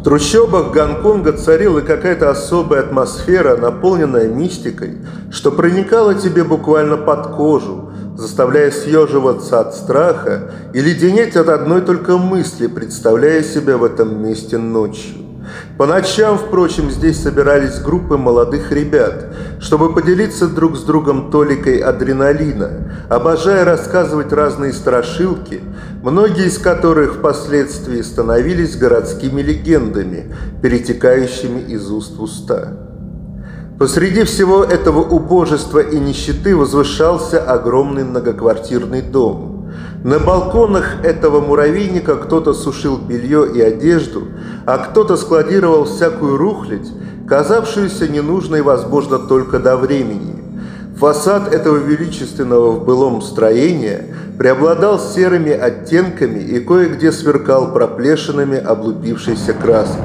В трущобах Гонконга царила какая-то особая атмосфера, наполненная мистикой, что проникала тебе буквально под кожу, заставляя съеживаться от страха и леденеть от одной только мысли, представляя себя в этом месте ночью. По ночам, впрочем, здесь собирались группы молодых ребят, чтобы поделиться друг с другом толикой адреналина, обожая рассказывать разные страшилки, многие из которых впоследствии становились городскими легендами, перетекающими из уст в уста. Посреди всего этого убожества и нищеты возвышался огромный многоквартирный дом – на балконах этого муравейника кто-то сушил белье и одежду, а кто-то складировал всякую рухлядь, казавшуюся ненужной, возможно, только до времени. Фасад этого величественного в былом строения преобладал серыми оттенками и кое-где сверкал проплешинами облупившейся краски.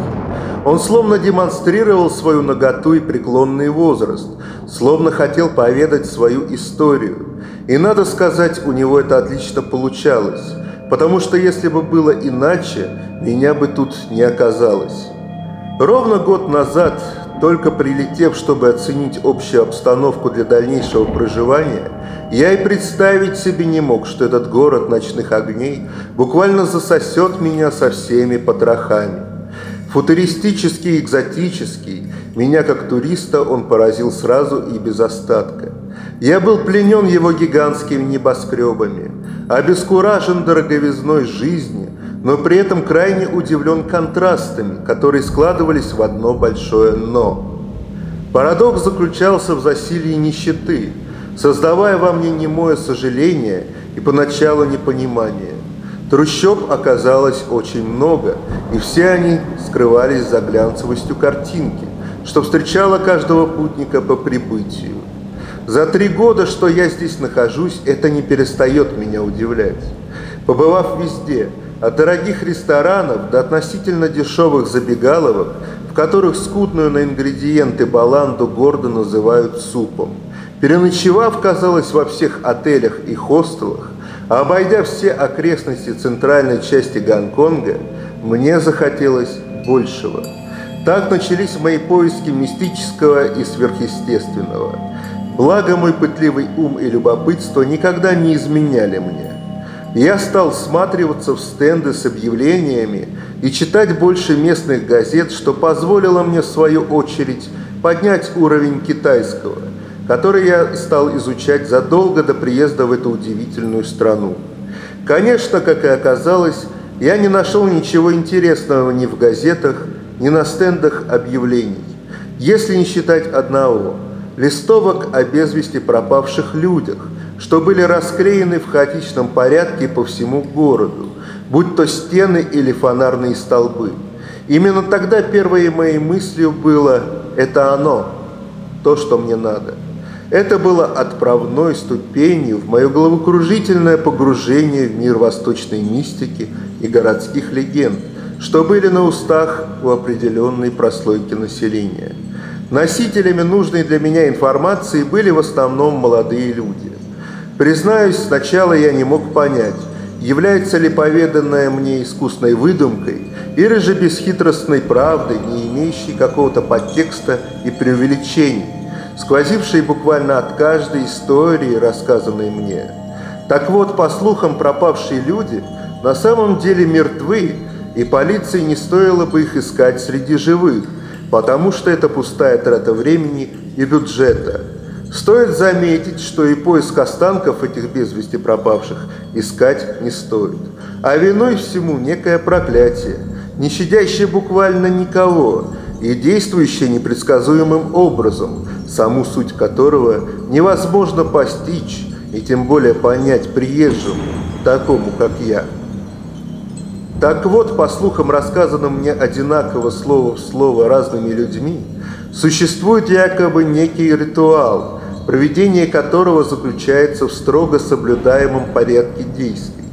Он словно демонстрировал свою наготу и преклонный возраст, словно хотел поведать свою историю – и надо сказать, у него это отлично получалось, потому что если бы было иначе, меня бы тут не оказалось. Ровно год назад, только прилетев, чтобы оценить общую обстановку для дальнейшего проживания, я и представить себе не мог, что этот город ночных огней буквально засосет меня со всеми потрохами. Футуристический, экзотический, меня как туриста он поразил сразу и без остатка. Я был пленен его гигантскими небоскребами, обескуражен дороговизной жизни, но при этом крайне удивлен контрастами, которые складывались в одно большое «но». Парадокс заключался в засилии нищеты, создавая во мне немое сожаление и поначалу непонимание. Трущоб оказалось очень много, и все они скрывались за глянцевостью картинки, что встречало каждого путника по прибытию. За три года, что я здесь нахожусь, это не перестает меня удивлять. Побывав везде, от дорогих ресторанов до относительно дешевых забегаловок, в которых скудную на ингредиенты баланду гордо называют супом, переночевав, казалось, во всех отелях и хостелах, обойдя все окрестности центральной части Гонконга, мне захотелось большего. Так начались мои поиски мистического и сверхъестественного – Благо мой пытливый ум и любопытство никогда не изменяли мне. Я стал всматриваться в стенды с объявлениями и читать больше местных газет, что позволило мне в свою очередь поднять уровень китайского, который я стал изучать задолго до приезда в эту удивительную страну. Конечно, как и оказалось, я не нашел ничего интересного ни в газетах, ни на стендах объявлений, если не считать одного – листовок о без вести пропавших людях, что были расклеены в хаотичном порядке по всему городу, будь то стены или фонарные столбы. Именно тогда первой моей мыслью было «это оно, то, что мне надо». Это было отправной ступенью в мое головокружительное погружение в мир восточной мистики и городских легенд, что были на устах у определенной прослойки населения – Носителями нужной для меня информации были в основном молодые люди. Признаюсь, сначала я не мог понять, является ли поведанное мне искусной выдумкой или же бесхитростной правдой, не имеющей какого-то подтекста и преувеличений, сквозившей буквально от каждой истории, рассказанной мне. Так вот, по слухам, пропавшие люди на самом деле мертвы, и полиции не стоило бы их искать среди живых, потому что это пустая трата времени и бюджета. Стоит заметить, что и поиск останков этих без вести пропавших искать не стоит. А виной всему некое проклятие, не щадящее буквально никого и действующее непредсказуемым образом, саму суть которого невозможно постичь и тем более понять приезжему, такому как я. Так вот, по слухам, рассказанным мне одинаково слово в слово разными людьми, существует якобы некий ритуал, проведение которого заключается в строго соблюдаемом порядке действий.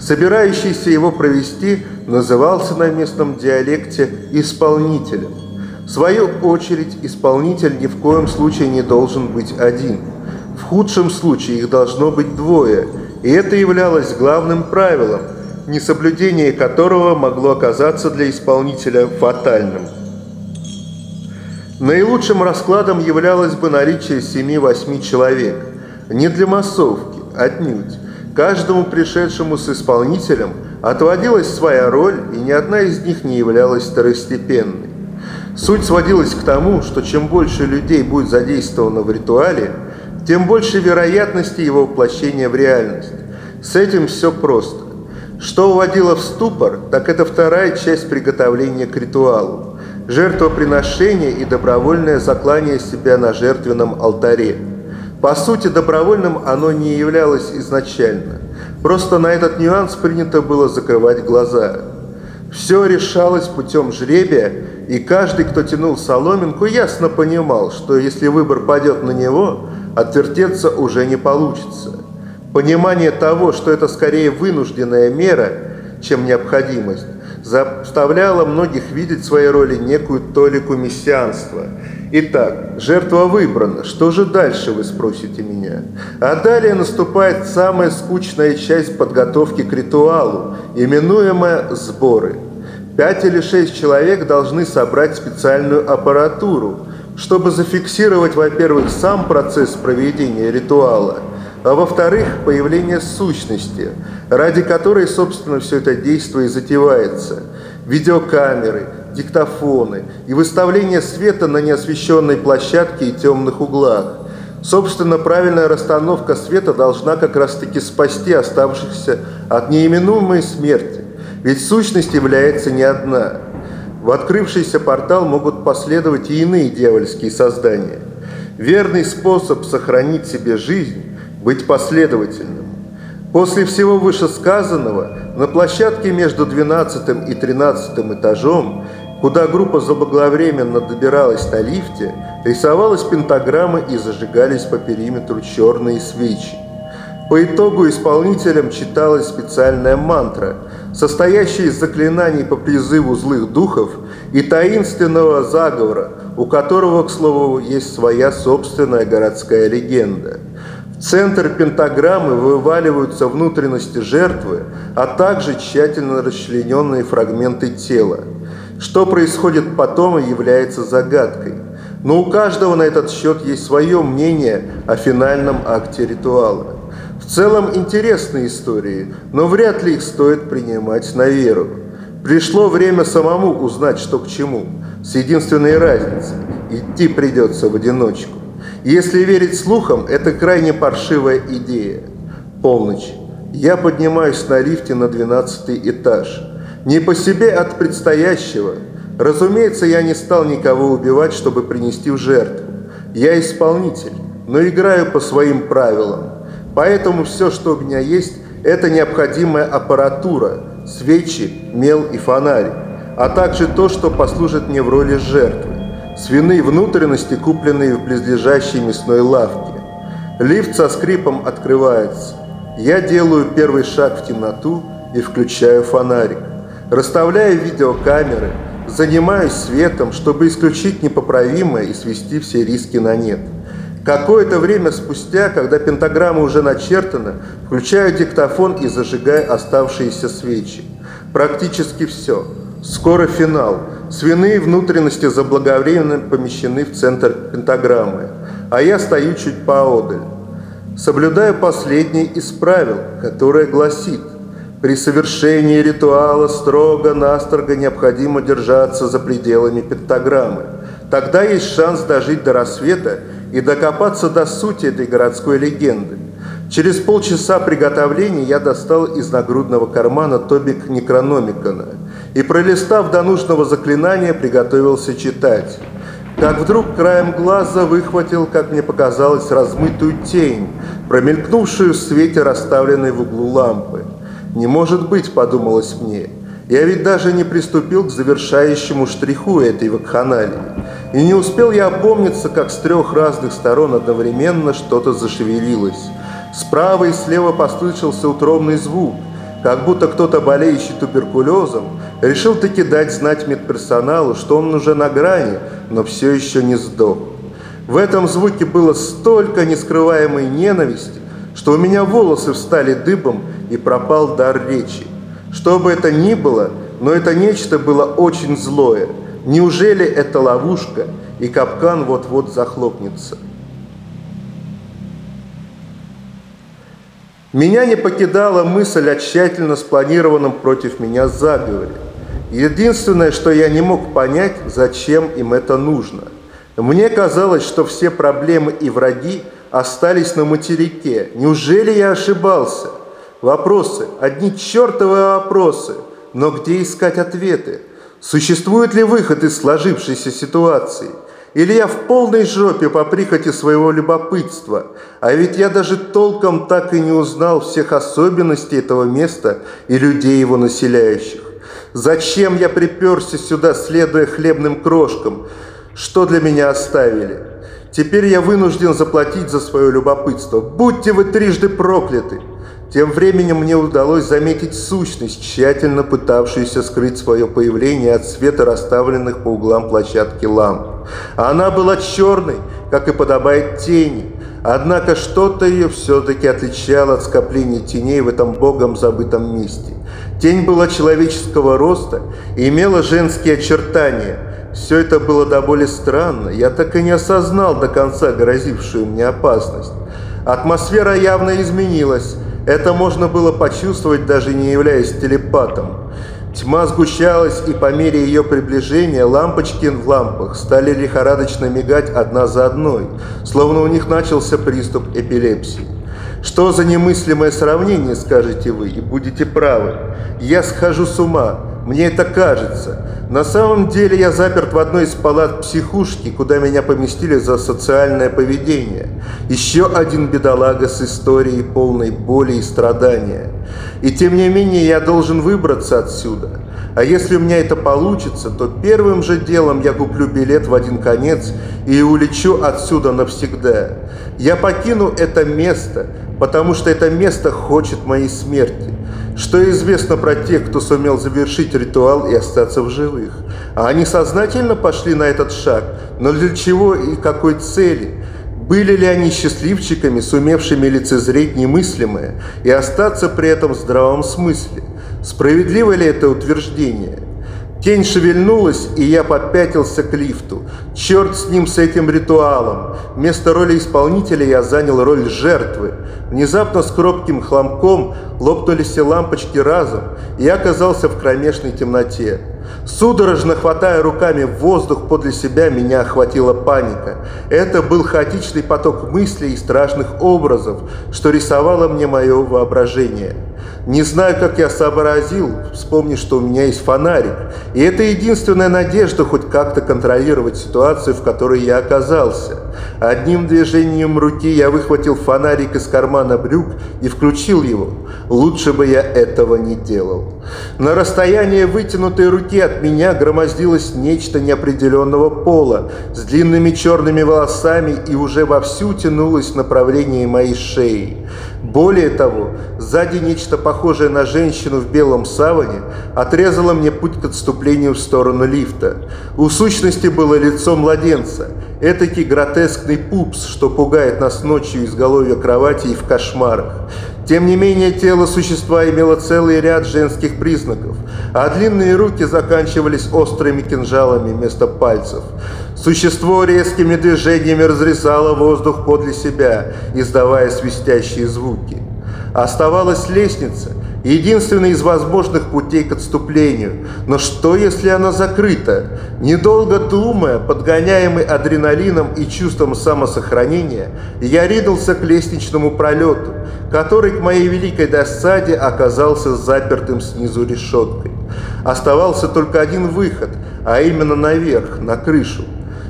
Собирающийся его провести назывался на местном диалекте «исполнителем». В свою очередь, исполнитель ни в коем случае не должен быть один. В худшем случае их должно быть двое, и это являлось главным правилом – несоблюдение которого могло оказаться для исполнителя фатальным. Наилучшим раскладом являлось бы наличие 7-8 человек. Не для массовки, отнюдь. Каждому пришедшему с исполнителем отводилась своя роль, и ни одна из них не являлась второстепенной. Суть сводилась к тому, что чем больше людей будет задействовано в ритуале, тем больше вероятности его воплощения в реальность. С этим все просто. Что уводило в ступор, так это вторая часть приготовления к ритуалу – жертвоприношение и добровольное заклание себя на жертвенном алтаре. По сути, добровольным оно не являлось изначально. Просто на этот нюанс принято было закрывать глаза. Все решалось путем жребия, и каждый, кто тянул соломинку, ясно понимал, что если выбор падет на него, отвертеться уже не получится. Понимание того, что это скорее вынужденная мера, чем необходимость, заставляло многих видеть в своей роли некую толику мессианства. Итак, жертва выбрана. Что же дальше, вы спросите меня? А далее наступает самая скучная часть подготовки к ритуалу, именуемая «сборы». Пять или шесть человек должны собрать специальную аппаратуру, чтобы зафиксировать, во-первых, сам процесс проведения ритуала, а во-вторых, появление сущности, ради которой, собственно, все это действие и затевается. Видеокамеры, диктофоны и выставление света на неосвещенной площадке и темных углах. Собственно, правильная расстановка света должна как раз-таки спасти оставшихся от неименуемой смерти, ведь сущность является не одна – в открывшийся портал могут последовать и иные дьявольские создания. Верный способ сохранить себе жизнь – быть последовательным. После всего вышесказанного на площадке между 12 и 13 этажом, куда группа заблаговременно добиралась на лифте, рисовалась пентаграмма и зажигались по периметру черные свечи. По итогу исполнителям читалась специальная мантра, состоящая из заклинаний по призыву злых духов и таинственного заговора, у которого, к слову, есть своя собственная городская легенда. Центр пентаграммы вываливаются внутренности жертвы, а также тщательно расчлененные фрагменты тела. Что происходит потом, является загадкой. Но у каждого на этот счет есть свое мнение о финальном акте ритуала. В целом интересные истории, но вряд ли их стоит принимать на веру. Пришло время самому узнать, что к чему, с единственной разницей – идти придется в одиночку. Если верить слухам, это крайне паршивая идея. Полночь. Я поднимаюсь на лифте на 12 этаж. Не по себе от предстоящего. Разумеется, я не стал никого убивать, чтобы принести в жертву. Я исполнитель, но играю по своим правилам. Поэтому все, что у меня есть, это необходимая аппаратура, свечи, мел и фонарик, а также то, что послужит мне в роли жертвы. Свиные внутренности, купленные в близлежащей мясной лавке. Лифт со скрипом открывается. Я делаю первый шаг в темноту и включаю фонарик. Расставляю видеокамеры, занимаюсь светом, чтобы исключить непоправимое и свести все риски на нет. Какое-то время спустя, когда пентаграмма уже начертана, включаю диктофон и зажигаю оставшиеся свечи. Практически все. Скоро финал. Свиные внутренности заблаговременно помещены в центр пентаграммы, а я стою чуть поодаль. Соблюдаю последний из правил, которое гласит «При совершении ритуала строго-настрого необходимо держаться за пределами пентаграммы. Тогда есть шанс дожить до рассвета и докопаться до сути этой городской легенды. Через полчаса приготовления я достал из нагрудного кармана томик Некрономикона и, пролистав до нужного заклинания, приготовился читать. Как вдруг краем глаза выхватил, как мне показалось, размытую тень, промелькнувшую в свете расставленной в углу лампы. «Не может быть», — подумалось мне, — «я ведь даже не приступил к завершающему штриху этой вакханалии». И не успел я опомниться, как с трех разных сторон одновременно что-то зашевелилось. Справа и слева послышался утробный звук, как будто кто-то, болеющий туберкулезом, решил таки дать знать медперсоналу, что он уже на грани, но все еще не сдох. В этом звуке было столько нескрываемой ненависти, что у меня волосы встали дыбом и пропал дар речи. Что бы это ни было, но это нечто было очень злое. Неужели это ловушка, и капкан вот-вот захлопнется? Меня не покидала мысль о тщательно спланированном против меня заговоре. Единственное, что я не мог понять, зачем им это нужно. Мне казалось, что все проблемы и враги остались на материке. Неужели я ошибался? Вопросы, одни чертовы вопросы. Но где искать ответы? Существует ли выход из сложившейся ситуации? Или я в полной жопе по прихоти своего любопытства? А ведь я даже толком так и не узнал всех особенностей этого места и людей его населяющих. Зачем я приперся сюда, следуя хлебным крошкам? Что для меня оставили? Теперь я вынужден заплатить за свое любопытство. Будьте вы трижды прокляты! Тем временем мне удалось заметить сущность, тщательно пытавшуюся скрыть свое появление от света расставленных по углам площадки ламп. Она была черной, как и подобает тени, однако что-то ее все-таки отличало от скопления теней в этом богом забытом месте. Тень была человеческого роста и имела женские очертания. Все это было до боли странно, я так и не осознал до конца грозившую мне опасность. Атмосфера явно изменилась, это можно было почувствовать, даже не являясь телепатом. Тьма сгущалась, и по мере ее приближения лампочки в лампах стали лихорадочно мигать одна за одной, словно у них начался приступ эпилепсии. Что за немыслимое сравнение, скажете вы, и будете правы. Я схожу с ума, мне это кажется. На самом деле я заперт в одной из палат психушки, куда меня поместили за социальное поведение. Еще один бедолага с историей полной боли и страдания. И тем не менее я должен выбраться отсюда. А если у меня это получится, то первым же делом я куплю билет в один конец и улечу отсюда навсегда. Я покину это место, потому что это место хочет моей смерти. Что известно про тех, кто сумел завершить ритуал и остаться в живых? А они сознательно пошли на этот шаг, но для чего и какой цели? Были ли они счастливчиками, сумевшими лицезреть немыслимое и остаться при этом в здравом смысле? Справедливо ли это утверждение? Тень шевельнулась, и я попятился к лифту. Черт с ним, с этим ритуалом. Вместо роли исполнителя я занял роль жертвы. Внезапно с кропким хломком лопнули все лампочки разом, и я оказался в кромешной темноте. Судорожно хватая руками воздух подле себя, меня охватила паника. Это был хаотичный поток мыслей и страшных образов, что рисовало мне мое воображение. Не знаю, как я сообразил, вспомни, что у меня есть фонарик. И это единственная надежда хоть как-то контролировать ситуацию, в которой я оказался. Одним движением руки я выхватил фонарик из кармана брюк и включил его. Лучше бы я этого не делал. На расстоянии вытянутой руки от меня громоздилось нечто неопределенного пола с длинными черными волосами и уже вовсю тянулось в направлении моей шеи. Более того, сзади нечто похожее на женщину в белом саване отрезало мне путь к отступлению в сторону лифта. У сущности было лицо младенца, этакий гротескный пупс, что пугает нас ночью из головья кровати и в кошмарах. Тем не менее, тело существа имело целый ряд женских признаков, а длинные руки заканчивались острыми кинжалами вместо пальцев. Существо резкими движениями разрезало воздух подле себя, издавая свистящие звуки. Оставалась лестница, единственный из возможных путей к отступлению. Но что, если она закрыта? Недолго думая, подгоняемый адреналином и чувством самосохранения, я ринулся к лестничному пролету, который к моей великой досаде оказался запертым снизу решеткой. Оставался только один выход, а именно наверх, на крышу.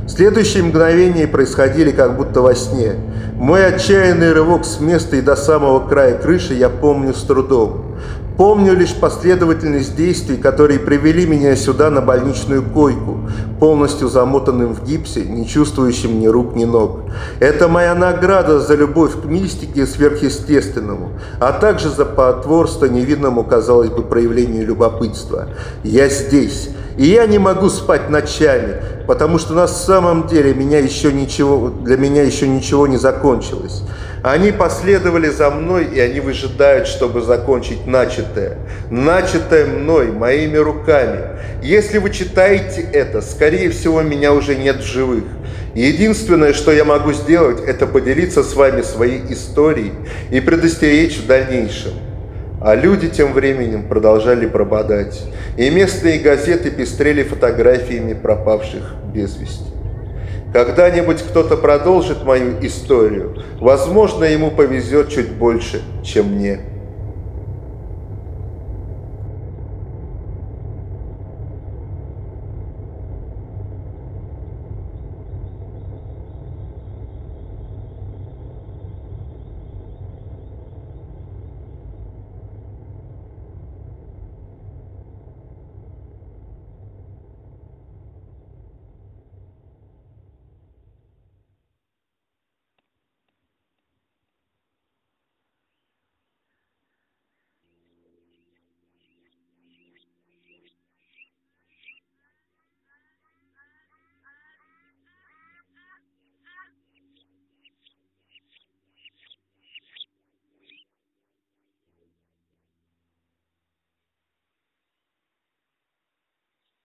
Следующие мгновения происходили как будто во сне. Мой отчаянный рывок с места и до самого края крыши я помню с трудом. Помню лишь последовательность действий, которые привели меня сюда на больничную койку, полностью замотанным в гипсе, не чувствующим ни рук, ни ног. Это моя награда за любовь к мистике сверхъестественному, а также за потворство невидному, казалось бы, проявлению любопытства. Я здесь, и я не могу спать ночами, потому что на самом деле меня еще ничего, для меня еще ничего не закончилось. Они последовали за мной, и они выжидают, чтобы закончить начатое. Начатое мной, моими руками. Если вы читаете это, скорее всего, меня уже нет в живых. Единственное, что я могу сделать, это поделиться с вами своей историей и предостеречь в дальнейшем. А люди тем временем продолжали пропадать, и местные газеты пестрели фотографиями пропавших без вести. Когда-нибудь кто-то продолжит мою историю, возможно, ему повезет чуть больше, чем мне.